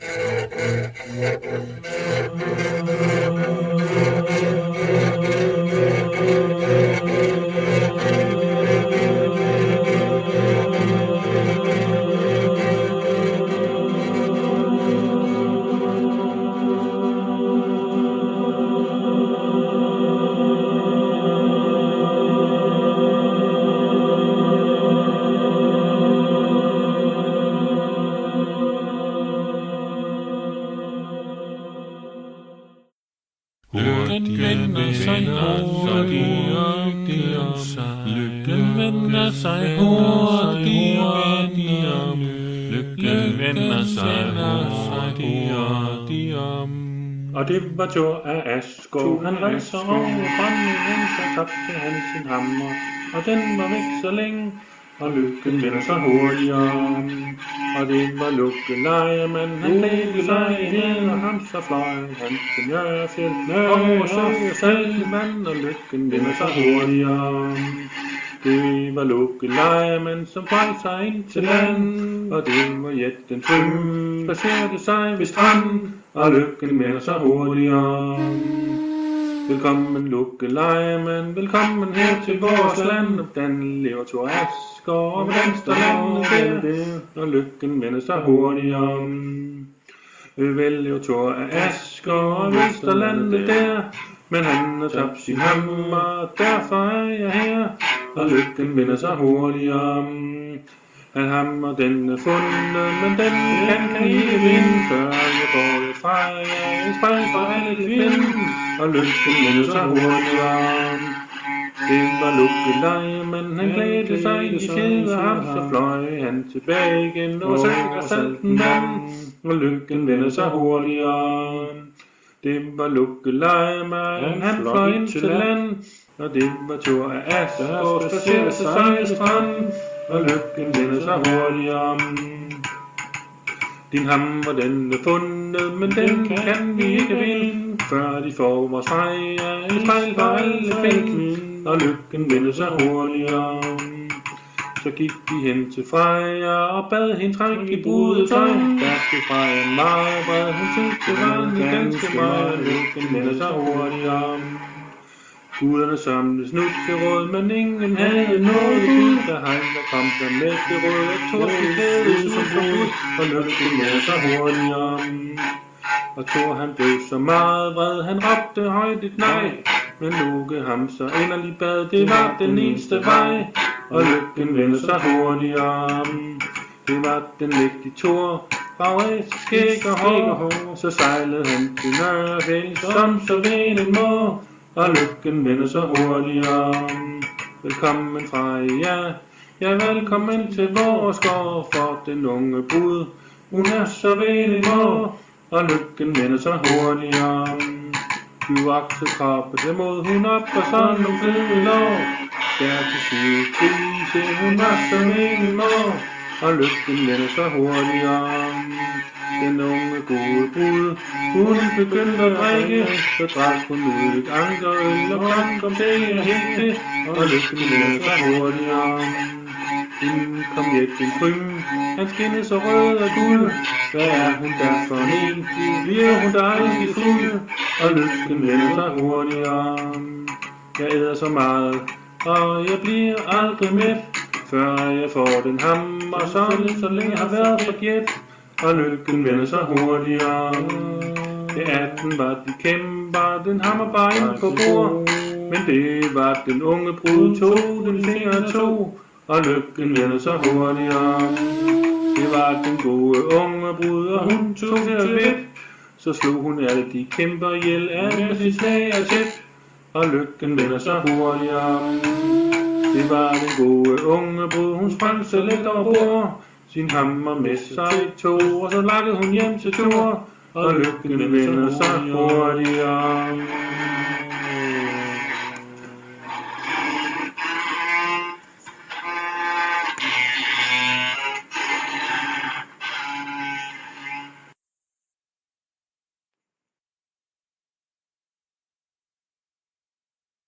Thank you. Hurtigere, Lykken vender sig hurtigere, Lykken vender sig hurtigere. Og det var Thor af Asgård. Han rejser over branden, så tabte han sin hammer. Og den var væk så længe, og lykken vender sig hurtigere. Og det var lukkeleje, men han ledte sig ned, og ham så fløj han til Nørrefjeld. Og så selv mand, og lykken vender sig hurtigere. Det var lukkeleje, men som fløj sig ind til land, og det var jætten Trym, placerede sig ved stranden, og lykken vender sig hurtigere. Velkommen Lukke Leimen, velkommen her til vores land, den lever Thor Asger, og hvordan står landet der, når lykken vender sig hurtigere. Vel lever Thor af Asger, og Vesterlandet der, men han har tabt sin hammer, derfor er jeg her, og lykken vender sig hurtigere. Han hammer den er fundet, men den kan ikke vinde, før jeg går fra jer. En spejl for alle kvinden, og lykken vender sig hurtigere. Det var lukkeleje, men han glædte sig i fede ham, så fløj han tilbage igen og søger salten vand, og lykken vender sig hurtigere. Det var lukkeleje, men han fløj ind til land, og det var Thor af As, og spacerede sig ved stranden, og lykken vender sig hurtigere. Din hammer den er fundet, men den kan vi ikke vinde, før de får vores fejre, en spejl for alle fænd, og lykken vender sig hurtigere. Så gik de hen til Freja og bad hende trække i brudetøj. Der blev Freja meget bred, hun synes det var en ganske meget, lykken vender sig hurtigere. Guderne samledes nu til råd, men ingen havde noget Gud, da han der kom der med til råd, og tog det kæde som brud, og lykken med sig hurtigere. Og Thor han blev så meget vred, han råbte højt et nej, men Loke ham så inderlig bad, det var den eneste vej, og lykken vendte sig hurtigere. Det var den mægtige Thor, farvet skæg og hår, så sejlede han til Nørrefjeld, som så ved en må, og lykken vender så hurtigt om. Velkommen fra jer, ja velkommen til vores gård for den unge bud. Hun er så venlig mor, og lykken vender sig hurtigere. Du akse krabbede mod hun op og sådan nogle fede lår. Der til side krise, hun var så venlig mor, og lykken vender så hurtigt om hun begyndte at drikke, så drak hun ud et anker øl, og kom kom til at hente, og lykken vender sig hurtigere. Inden kom Jetten Krym, han skinnede så rød og guld. Hvad er hun der for en? Bliver hun der ikke fuld? Og lykken vender sig hurtigere. Jeg æder så meget, og jeg bliver aldrig mæt, før jeg får den hammer, som så længe har været forgæt. Og lykken vender sig hurtigere. Det 18 var de kæmper, den hammer bare ind på bord. Men det var den unge brud, tog den finger to og lykken vender sig hurtigere. Det var den gode unge brud, og hun tog til vidt. Så slog hun alle de kæmper ihjel, alle sit slag og tæt, og lykken vender sig hurtigere. Det var den gode unge brud, hun sprang så let over bord, sin hammer med sig i to, og så lakkede hun hjem til Thor, og lykken vender sig hurtigere.